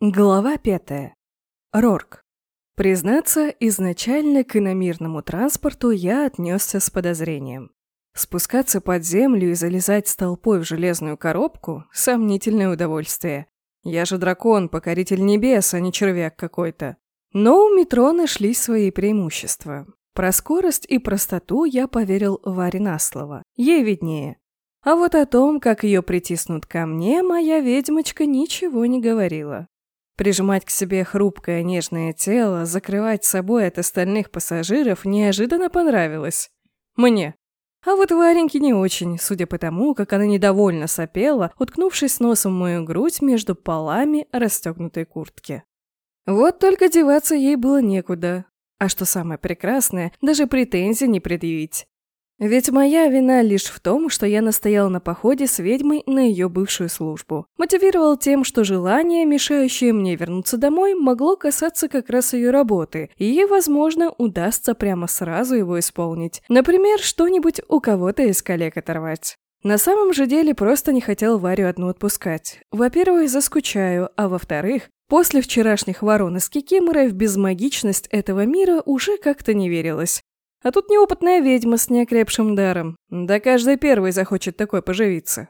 Глава пятая. Рорк. Признаться, изначально к иномирному транспорту я отнесся с подозрением. Спускаться под землю и залезать с толпой в железную коробку – сомнительное удовольствие. Я же дракон, покоритель небес, а не червяк какой-то. Но у метро нашлись свои преимущества. Про скорость и простоту я поверил Варе на слово. Ей виднее. А вот о том, как ее притиснут ко мне, моя ведьмочка ничего не говорила. Прижимать к себе хрупкое нежное тело, закрывать собой от остальных пассажиров неожиданно понравилось. Мне. А вот Вареньке не очень, судя по тому, как она недовольно сопела, уткнувшись носом в мою грудь между полами расстегнутой куртки. Вот только деваться ей было некуда. А что самое прекрасное, даже претензий не предъявить. Ведь моя вина лишь в том, что я настоял на походе с ведьмой на ее бывшую службу. Мотивировал тем, что желание, мешающее мне вернуться домой, могло касаться как раз ее работы, и ей, возможно, удастся прямо сразу его исполнить. Например, что-нибудь у кого-то из коллег оторвать. На самом же деле просто не хотел Варю одну отпускать. Во-первых, заскучаю, а во-вторых, после вчерашних ворон из в безмагичность этого мира уже как-то не верилось. А тут неопытная ведьма с неокрепшим даром. Да каждый первый захочет такой поживиться.